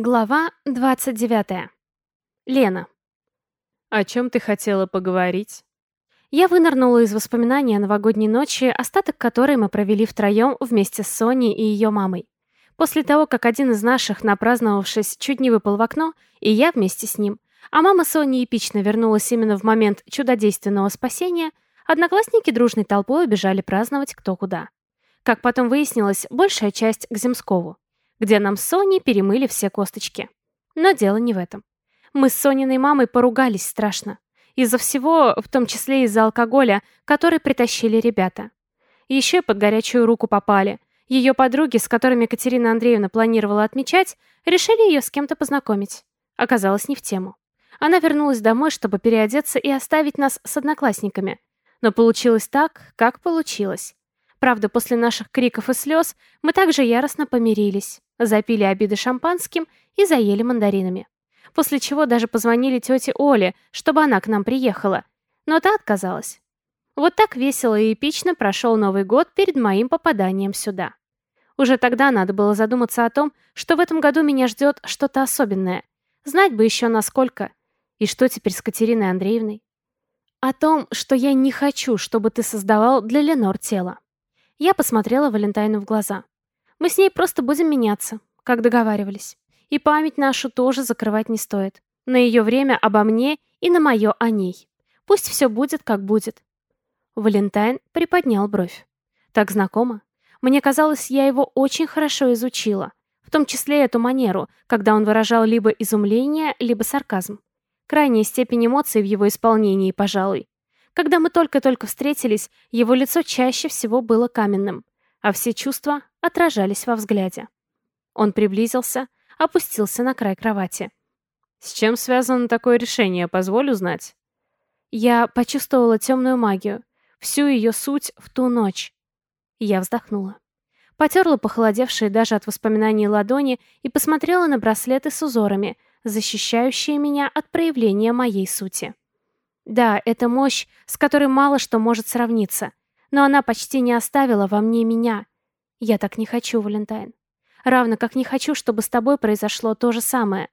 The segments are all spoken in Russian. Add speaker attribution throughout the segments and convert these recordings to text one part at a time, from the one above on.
Speaker 1: Глава 29. Лена.
Speaker 2: «О чем ты хотела поговорить?»
Speaker 1: Я вынырнула из воспоминаний о новогодней ночи, остаток которой мы провели втроем вместе с Соней и ее мамой. После того, как один из наших, напраздновавшись, чуть не выпал в окно, и я вместе с ним, а мама Сони эпично вернулась именно в момент чудодейственного спасения, одноклассники дружной толпой убежали праздновать кто куда. Как потом выяснилось, большая часть к Земскову где нам с Соней перемыли все косточки. Но дело не в этом. Мы с Сониной мамой поругались страшно. Из-за всего, в том числе из-за алкоголя, который притащили ребята. Еще под горячую руку попали. Ее подруги, с которыми Катерина Андреевна планировала отмечать, решили ее с кем-то познакомить. Оказалось, не в тему. Она вернулась домой, чтобы переодеться и оставить нас с одноклассниками. Но получилось так, как получилось. Правда, после наших криков и слез мы также яростно помирились, запили обиды шампанским и заели мандаринами. После чего даже позвонили тете Оле, чтобы она к нам приехала. Но та отказалась. Вот так весело и эпично прошел Новый год перед моим попаданием сюда. Уже тогда надо было задуматься о том, что в этом году меня ждет что-то особенное. Знать бы еще насколько. И что теперь с Катериной Андреевной? О том, что я не хочу, чтобы ты создавал для Ленор тело. Я посмотрела Валентайну в глаза. Мы с ней просто будем меняться, как договаривались. И память нашу тоже закрывать не стоит. На ее время обо мне и на мое о ней. Пусть все будет, как будет. Валентайн приподнял бровь. Так знакомо. Мне казалось, я его очень хорошо изучила. В том числе эту манеру, когда он выражал либо изумление, либо сарказм. Крайняя степень эмоций в его исполнении, пожалуй. Когда мы только-только встретились, его лицо чаще всего было каменным, а все чувства отражались во взгляде. Он приблизился, опустился на край кровати.
Speaker 2: «С чем связано такое решение, позволю знать?»
Speaker 1: Я почувствовала темную магию, всю ее суть в ту ночь. Я вздохнула. Потерла похолодевшие даже от воспоминаний ладони и посмотрела на браслеты с узорами, защищающие меня от проявления моей сути. Да, это мощь, с которой мало что может сравниться. Но она почти не оставила во мне меня. Я так не хочу, Валентайн. Равно как не хочу, чтобы с тобой произошло то же самое.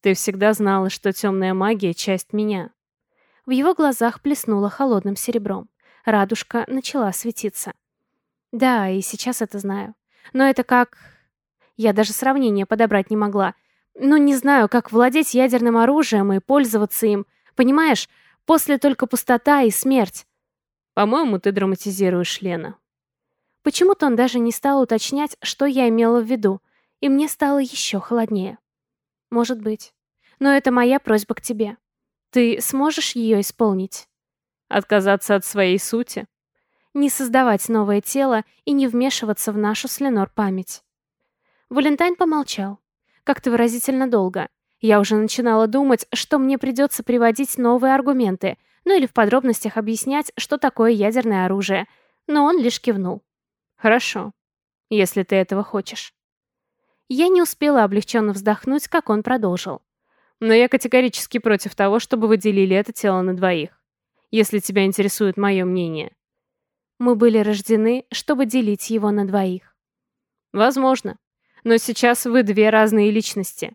Speaker 2: Ты всегда знала, что темная магия — часть меня.
Speaker 1: В его глазах плеснуло холодным серебром. Радужка начала светиться. Да, и сейчас это знаю. Но это как... Я даже сравнение подобрать не могла. Ну, не знаю, как владеть ядерным оружием и пользоваться им — Понимаешь, после только пустота и смерть.
Speaker 2: По-моему, ты драматизируешь, Лена.
Speaker 1: Почему-то он даже не стал уточнять, что я имела в виду, и мне стало еще холоднее. Может быть. Но это моя просьба к тебе. Ты сможешь ее исполнить?
Speaker 2: Отказаться от своей сути?
Speaker 1: Не создавать новое тело и не вмешиваться в нашу с Ленор память. Валентайн помолчал. Как-то выразительно долго. Я уже начинала думать, что мне придется приводить новые аргументы, ну или в подробностях объяснять, что такое ядерное оружие. Но он лишь кивнул.
Speaker 2: «Хорошо, если ты этого хочешь».
Speaker 1: Я не успела облегченно вздохнуть, как он продолжил.
Speaker 2: «Но я категорически против того, чтобы вы делили это тело на двоих. Если тебя интересует мое мнение».
Speaker 1: Мы были рождены, чтобы делить его на двоих.
Speaker 2: Возможно. Но сейчас вы две разные личности.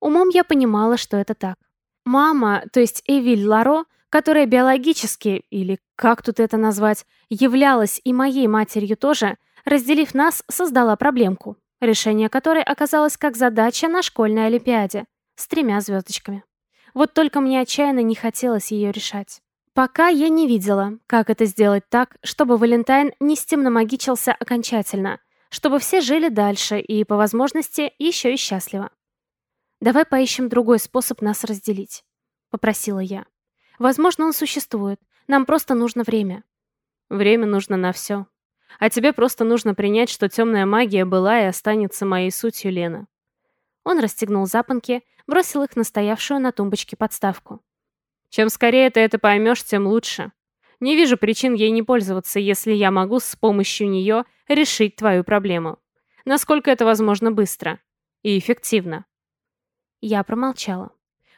Speaker 1: Умом я понимала, что это так. Мама, то есть Эвиль Ларо, которая биологически, или как тут это назвать, являлась и моей матерью тоже, разделив нас, создала проблемку, решение которой оказалось как задача на школьной олимпиаде, с тремя звездочками. Вот только мне отчаянно не хотелось ее решать. Пока я не видела, как это сделать так, чтобы Валентайн не стемномагичился окончательно, чтобы все жили дальше и, по возможности, еще и счастливо. «Давай поищем другой способ нас разделить», — попросила я. «Возможно, он существует. Нам просто нужно время».
Speaker 2: «Время нужно на все. А тебе просто нужно принять, что темная магия была и останется моей сутью, Лена».
Speaker 1: Он расстегнул запонки, бросил их на стоявшую на тумбочке подставку.
Speaker 2: «Чем скорее ты это поймешь, тем лучше. Не вижу причин ей не пользоваться, если я могу с помощью нее решить твою проблему. Насколько это возможно быстро и эффективно».
Speaker 1: Я промолчала.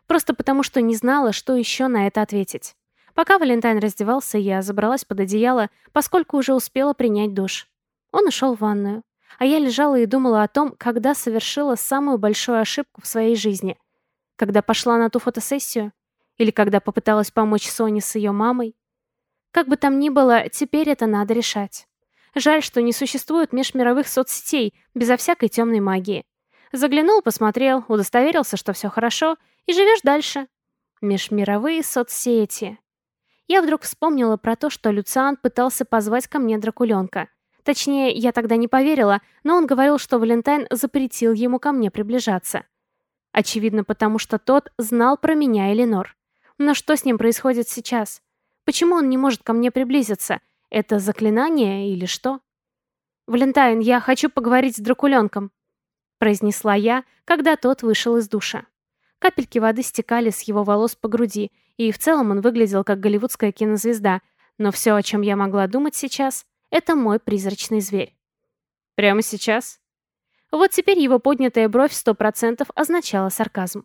Speaker 1: Просто потому, что не знала, что еще на это ответить. Пока Валентайн раздевался, я забралась под одеяло, поскольку уже успела принять душ. Он ушел в ванную. А я лежала и думала о том, когда совершила самую большую ошибку в своей жизни. Когда пошла на ту фотосессию? Или когда попыталась помочь Соне с ее мамой? Как бы там ни было, теперь это надо решать. Жаль, что не существует межмировых соцсетей безо всякой темной магии. Заглянул, посмотрел, удостоверился, что все хорошо, и живешь дальше. Межмировые соцсети. Я вдруг вспомнила про то, что Люциан пытался позвать ко мне Дракуленка. Точнее, я тогда не поверила, но он говорил, что Валентайн запретил ему ко мне приближаться. Очевидно, потому что тот знал про меня и Ленор. Но что с ним происходит сейчас? Почему он не может ко мне приблизиться? Это заклинание или что? «Валентайн, я хочу поговорить с Дракуленком», произнесла я, когда тот вышел из душа. Капельки воды стекали с его волос по груди, и в целом он выглядел как голливудская кинозвезда, но все, о чем я могла думать сейчас, это мой призрачный зверь. Прямо сейчас? Вот теперь его поднятая бровь сто процентов означала сарказм.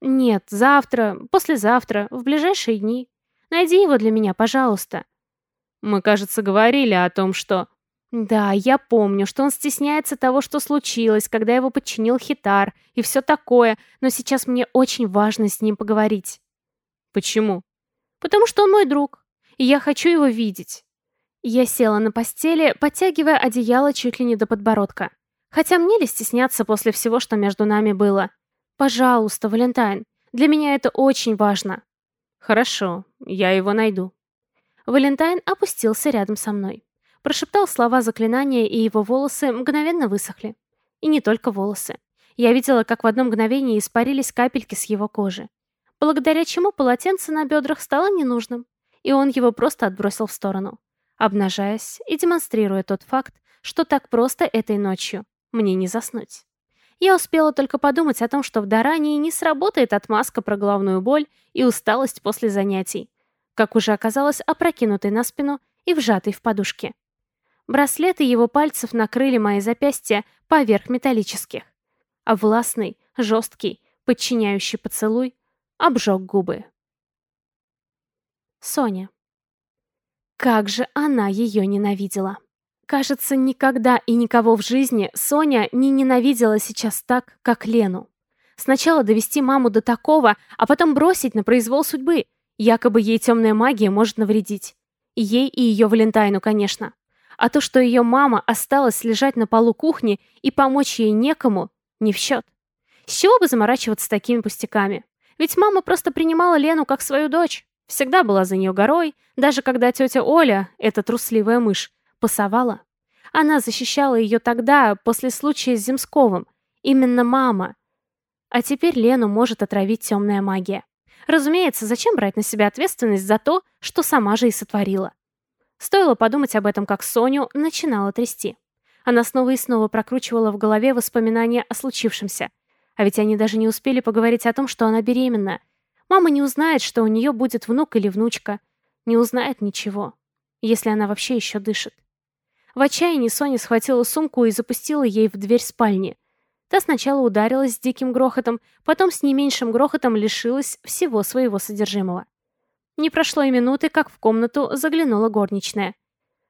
Speaker 1: Нет, завтра, послезавтра, в ближайшие дни. Найди его для меня, пожалуйста. Мы, кажется, говорили о том, что... Да, я помню, что он стесняется того, что случилось, когда его подчинил Хитар, и все такое, но сейчас мне очень важно с ним поговорить. Почему? Потому что он мой друг, и я хочу его видеть. Я села на постели, подтягивая одеяло чуть ли не до подбородка. Хотя мне ли стесняться после всего, что между нами было? Пожалуйста, Валентайн, для меня это очень важно. Хорошо, я его найду. Валентайн опустился рядом со мной. Прошептал слова заклинания, и его волосы мгновенно высохли. И не только волосы. Я видела, как в одно мгновение испарились капельки с его кожи. Благодаря чему полотенце на бедрах стало ненужным, и он его просто отбросил в сторону, обнажаясь и демонстрируя тот факт, что так просто этой ночью мне не заснуть. Я успела только подумать о том, что в Дарании не сработает отмазка про головную боль и усталость после занятий, как уже оказалось опрокинутой на спину и вжатой в подушке. Браслеты его пальцев накрыли мои запястья поверх металлических. А властный, жесткий, подчиняющий поцелуй обжег губы. Соня. Как же она ее ненавидела. Кажется, никогда и никого в жизни Соня не ненавидела сейчас так, как Лену. Сначала довести маму до такого, а потом бросить на произвол судьбы. Якобы ей темная магия может навредить. Ей, и ее Валентайну, конечно. А то, что ее мама осталась лежать на полу кухни и помочь ей некому, не в счет. С чего бы заморачиваться такими пустяками? Ведь мама просто принимала Лену как свою дочь. Всегда была за нее горой, даже когда тетя Оля, эта трусливая мышь, пасовала. Она защищала ее тогда, после случая с Земсковым. Именно мама. А теперь Лену может отравить темная магия. Разумеется, зачем брать на себя ответственность за то, что сама же и сотворила? Стоило подумать об этом, как Соню начинала трясти. Она снова и снова прокручивала в голове воспоминания о случившемся. А ведь они даже не успели поговорить о том, что она беременна. Мама не узнает, что у нее будет внук или внучка. Не узнает ничего. Если она вообще еще дышит. В отчаянии Соня схватила сумку и запустила ей в дверь спальни. Та сначала ударилась с диким грохотом, потом с не меньшим грохотом лишилась всего своего содержимого. Не прошло и минуты, как в комнату заглянула горничная.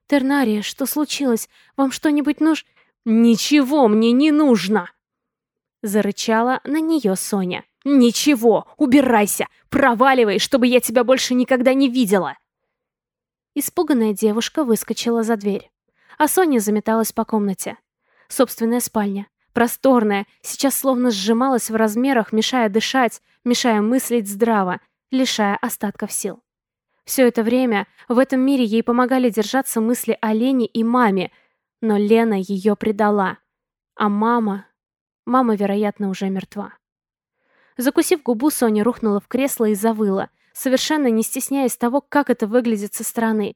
Speaker 1: «Тернария, что случилось? Вам что-нибудь нужно?» «Ничего мне не нужно!» Зарычала на нее Соня. «Ничего! Убирайся! Проваливай, чтобы я тебя больше никогда не видела!» Испуганная девушка выскочила за дверь. А Соня заметалась по комнате. Собственная спальня. Просторная, сейчас словно сжималась в размерах, мешая дышать, мешая мыслить здраво, лишая остатков сил. Все это время в этом мире ей помогали держаться мысли о Лене и маме, но Лена ее предала. А мама... Мама, вероятно, уже мертва. Закусив губу, Соня рухнула в кресло и завыла, совершенно не стесняясь того, как это выглядит со стороны.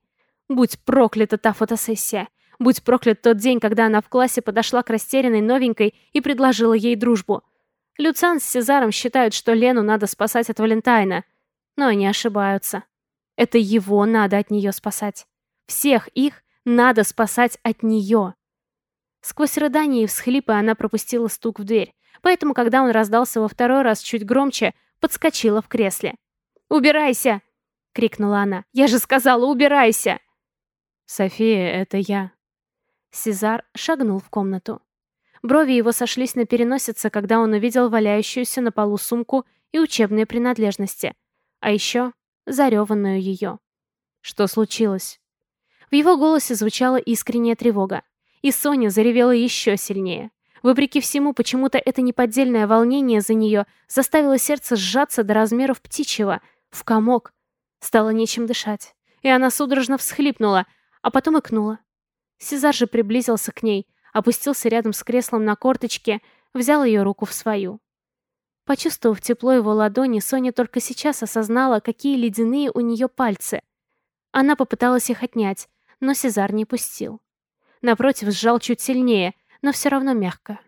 Speaker 1: Будь проклята та фотосессия. Будь проклят тот день, когда она в классе подошла к растерянной новенькой и предложила ей дружбу. Люциан с Сезаром считают, что Лену надо спасать от Валентайна — но они ошибаются. Это его надо от нее спасать. Всех их надо спасать от нее. Сквозь рыдания и всхлипы она пропустила стук в дверь, поэтому, когда он раздался во второй раз чуть громче, подскочила в кресле. «Убирайся!» — крикнула она. «Я же сказала, убирайся!» «София, это я». Сезар шагнул в комнату. Брови его сошлись на переносице, когда он увидел валяющуюся на полу сумку и учебные принадлежности, а еще зареванную ее. Что случилось? В его голосе звучала искренняя тревога, и Соня заревела еще сильнее. Вопреки всему, почему-то это неподдельное волнение за нее заставило сердце сжаться до размеров птичьего, в комок. Стало нечем дышать, и она судорожно всхлипнула, а потом икнула. Сезар же приблизился к ней, опустился рядом с креслом на корточке, взял ее руку в свою. Почувствовав тепло его ладони, Соня только сейчас осознала, какие ледяные у нее пальцы. Она попыталась их отнять, но Сезар не пустил. Напротив, сжал чуть сильнее, но все равно мягко.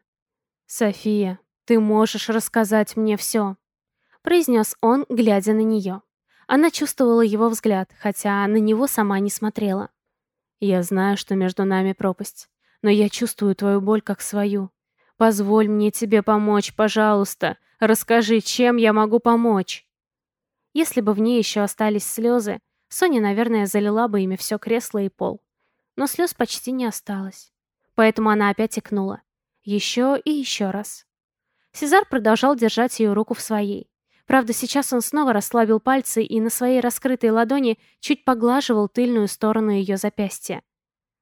Speaker 1: «София, ты можешь рассказать мне все», — произнес он, глядя на нее. Она чувствовала его взгляд, хотя на него сама не смотрела. «Я знаю, что между нами пропасть но я чувствую твою боль как свою. Позволь мне тебе помочь, пожалуйста. Расскажи, чем я могу помочь?» Если бы в ней еще остались слезы, Соня, наверное, залила бы ими все кресло и пол. Но слез почти не осталось. Поэтому она опять икнула. Еще и еще раз. Сезар продолжал держать ее руку в своей. Правда, сейчас он снова расслабил пальцы и на своей раскрытой ладони чуть поглаживал тыльную сторону ее запястья.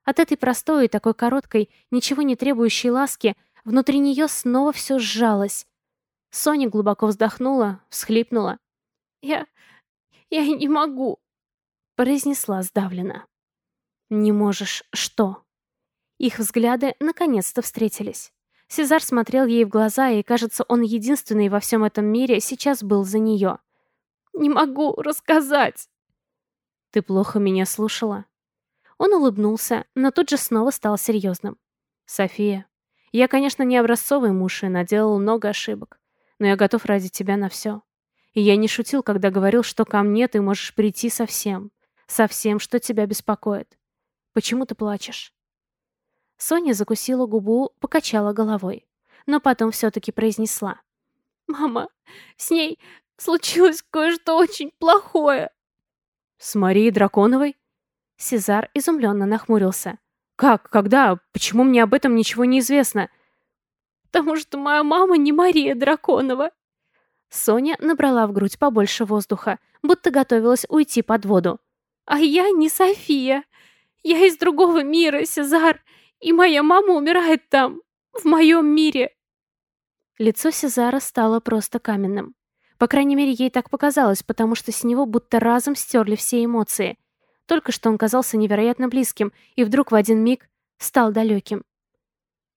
Speaker 1: От этой простой и такой короткой, ничего не требующей ласки, внутри нее снова все сжалось. Соня глубоко вздохнула, всхлипнула. «Я... я не могу», — произнесла сдавленно. «Не можешь что?» Их взгляды наконец-то встретились. Сезар смотрел ей в глаза, и, кажется, он единственный во всем этом мире сейчас был за нее. «Не могу рассказать!» «Ты плохо меня слушала?» Он улыбнулся, но тут же снова стал серьезным. «София, я, конечно, не образцовый муж и наделал много ошибок, но я готов ради тебя на все. И я не шутил, когда говорил, что ко мне ты можешь прийти со всем, со всем, что тебя беспокоит. Почему ты плачешь?» Соня закусила губу, покачала головой, но потом все-таки произнесла. «Мама, с ней случилось кое-что очень плохое».
Speaker 2: «С Марией Драконовой?»
Speaker 1: Сезар изумленно нахмурился.
Speaker 2: «Как? Когда? Почему мне об этом ничего не известно?»
Speaker 1: «Потому что моя мама не Мария Драконова». Соня набрала в грудь побольше воздуха, будто готовилась уйти под воду. «А я не София. Я из другого мира, Сезар, и моя мама умирает там, в моем мире». Лицо Сезара стало просто каменным. По крайней мере, ей так показалось, потому что с него будто разом стерли все эмоции. Только что он казался невероятно близким, и вдруг в один миг стал далеким.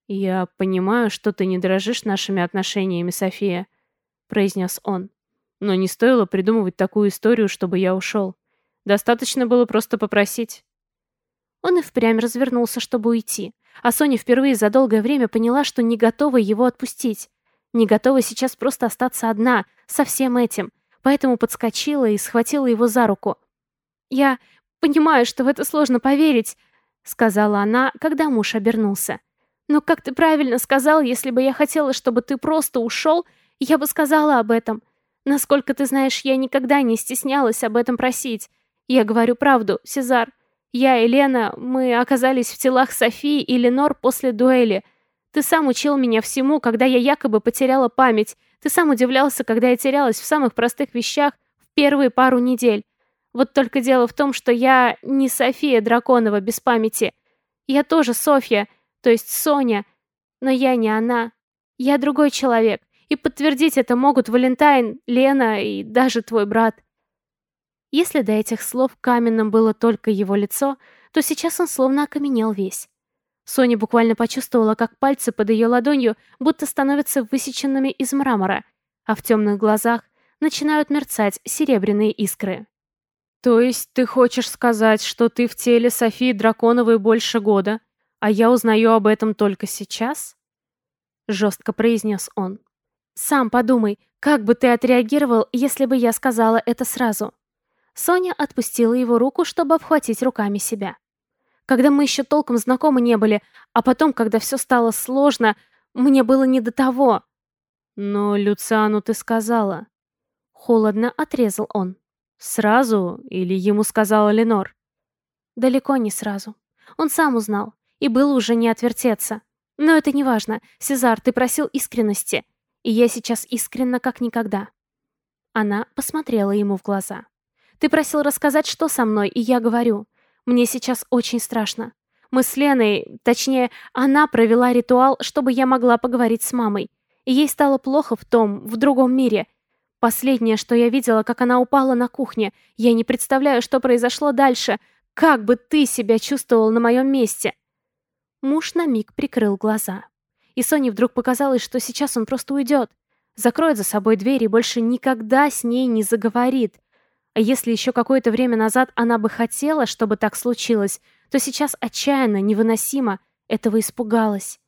Speaker 2: «Я понимаю, что ты не дорожишь нашими отношениями, София», — произнес он. «Но не стоило придумывать такую историю, чтобы я ушел. Достаточно было просто попросить».
Speaker 1: Он и впрямь развернулся, чтобы уйти, а Соня впервые за долгое время поняла, что не готова его отпустить. Не готова сейчас просто остаться одна, со всем этим, поэтому подскочила и схватила его за руку. «Я... «Понимаю, что в это сложно поверить», — сказала она, когда муж обернулся. «Но как ты правильно сказал, если бы я хотела, чтобы ты просто ушел, я бы сказала об этом. Насколько ты знаешь, я никогда не стеснялась об этом просить. Я говорю правду, Сезар. Я и Лена, мы оказались в телах Софии и Ленор после дуэли. Ты сам учил меня всему, когда я якобы потеряла память. Ты сам удивлялся, когда я терялась в самых простых вещах в первые пару недель. Вот только дело в том, что я не София Драконова без памяти. Я тоже Софья, то есть Соня, но я не она. Я другой человек, и подтвердить это могут Валентайн, Лена и даже твой брат. Если до этих слов каменным было только его лицо, то сейчас он словно окаменел весь. Соня буквально почувствовала, как пальцы под ее ладонью будто становятся высеченными из мрамора, а в темных глазах начинают мерцать серебряные искры.
Speaker 2: «То есть ты хочешь сказать, что ты в теле Софии Драконовой больше года, а я узнаю об этом только сейчас?» Жестко произнес он.
Speaker 1: «Сам подумай, как бы ты отреагировал, если бы я сказала это сразу?» Соня отпустила его руку, чтобы обхватить руками себя. «Когда мы еще толком знакомы не были, а потом, когда все стало сложно, мне было не до того».
Speaker 2: «Но Люциану ты сказала».
Speaker 1: Холодно отрезал он.
Speaker 2: Сразу или ему сказала Ленор?
Speaker 1: Далеко не сразу. Он сам узнал. И было уже не отвертеться. Но это не важно. Сезар, ты просил искренности. И я сейчас искренна как никогда. Она посмотрела ему в глаза. Ты просил рассказать, что со мной, и я говорю. Мне сейчас очень страшно. Мы с Леной, точнее, она провела ритуал, чтобы я могла поговорить с мамой. И ей стало плохо в том, в другом мире. Последнее, что я видела, как она упала на кухне. Я не представляю, что произошло дальше. Как бы ты себя чувствовал на моем месте? Муж на миг прикрыл глаза. И Соне вдруг показалось, что сейчас он просто уйдет. Закроет за собой дверь и больше никогда с ней не заговорит. А если еще какое-то время назад она бы хотела, чтобы так случилось, то сейчас отчаянно, невыносимо этого испугалась.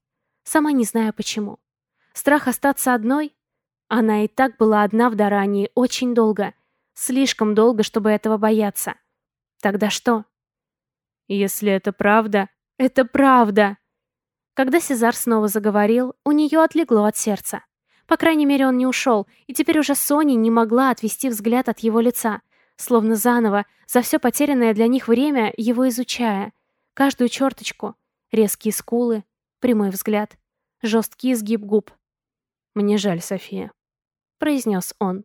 Speaker 1: Сама не зная почему. Страх остаться одной? Она и так была одна в Дарании очень долго. Слишком долго, чтобы этого бояться. Тогда что? Если это правда, это правда. Когда Сезар снова заговорил, у нее отлегло от сердца. По крайней мере, он не ушел, и теперь уже Соня не могла отвести взгляд от его лица, словно заново, за все потерянное для них время, его изучая. Каждую черточку, резкие скулы, прямой взгляд, жесткий изгиб губ. «Мне жаль, София», — произнес он.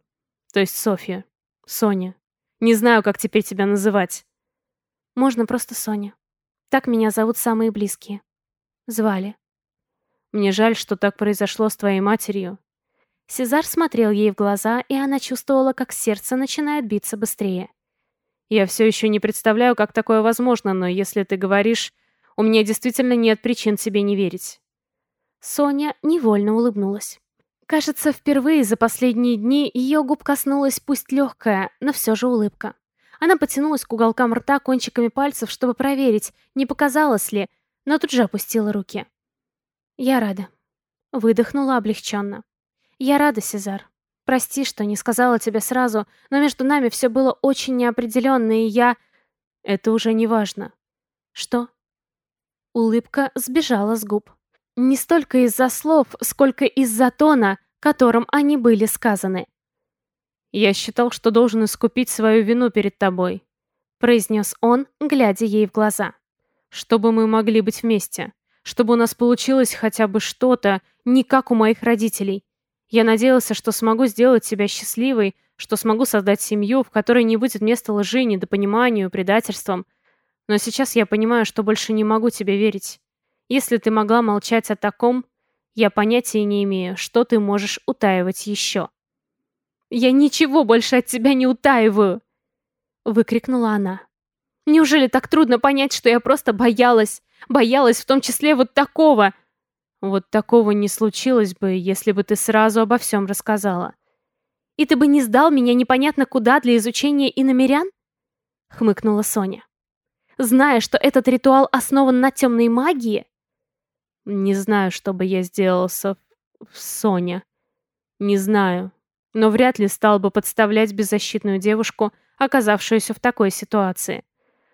Speaker 1: «То есть Софья. Соня. Не знаю, как теперь тебя называть». «Можно просто Соня. Так меня зовут самые близкие. Звали».
Speaker 2: «Мне жаль, что так произошло с твоей матерью.
Speaker 1: Сезар смотрел ей в глаза, и она чувствовала, как сердце начинает биться быстрее.
Speaker 2: «Я все еще не представляю, как такое возможно, но если ты говоришь, у меня действительно нет причин тебе не верить».
Speaker 1: Соня невольно улыбнулась. Кажется, впервые за последние дни ее губ коснулась пусть легкая, но все же улыбка. Она потянулась к уголкам рта кончиками пальцев, чтобы проверить, не показалось ли, но тут же опустила руки. «Я рада». Выдохнула облегченно. «Я рада, Сезар. Прости, что не сказала тебе сразу, но между нами все было очень неопределенно, и я...»
Speaker 2: «Это уже не важно».
Speaker 1: «Что?» Улыбка сбежала с губ. Не столько из-за слов, сколько из-за тона, которым они были сказаны.
Speaker 2: «Я считал, что должен искупить свою вину перед тобой», произнес он, глядя ей в глаза. «Чтобы мы могли быть вместе. Чтобы у нас получилось хотя бы что-то, не как у моих родителей. Я надеялся, что смогу сделать себя счастливой, что смогу создать семью, в которой не будет места лжи, недопониманию, предательствам. Но сейчас я понимаю, что больше не могу тебе верить. Если ты могла молчать о таком, я понятия не имею, что ты можешь утаивать еще.
Speaker 1: «Я ничего больше от тебя не утаиваю!» Выкрикнула она. «Неужели так трудно понять, что я просто боялась? Боялась в том числе вот такого!»
Speaker 2: Вот такого не случилось бы, если бы ты сразу обо всем рассказала.
Speaker 1: И ты бы не сдал меня непонятно куда для изучения иномерян? Хмыкнула Соня. Зная, что этот ритуал основан на темной магии?
Speaker 2: Не знаю, что бы я сделал со... Соня. Не знаю. Но вряд ли стал бы подставлять беззащитную девушку, оказавшуюся в такой ситуации.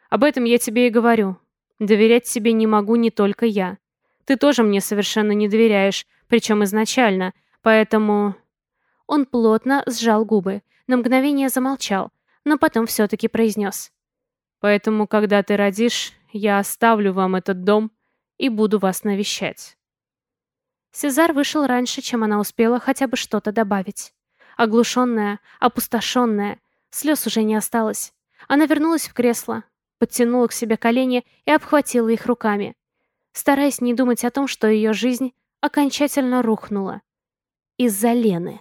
Speaker 2: Об этом я тебе и говорю. Доверять себе не могу не только я. Ты тоже мне совершенно не доверяешь, причем изначально, поэтому...»
Speaker 1: Он плотно сжал губы, на мгновение замолчал, но потом все-таки произнес.
Speaker 2: «Поэтому, когда ты родишь, я оставлю вам этот дом и буду вас навещать».
Speaker 1: Сезар вышел раньше, чем она успела хотя бы что-то добавить. Оглушенная, опустошенная, слез уже не осталось. Она вернулась в кресло, подтянула к себе колени и обхватила их руками стараясь не думать о том, что ее жизнь окончательно рухнула из-за Лены.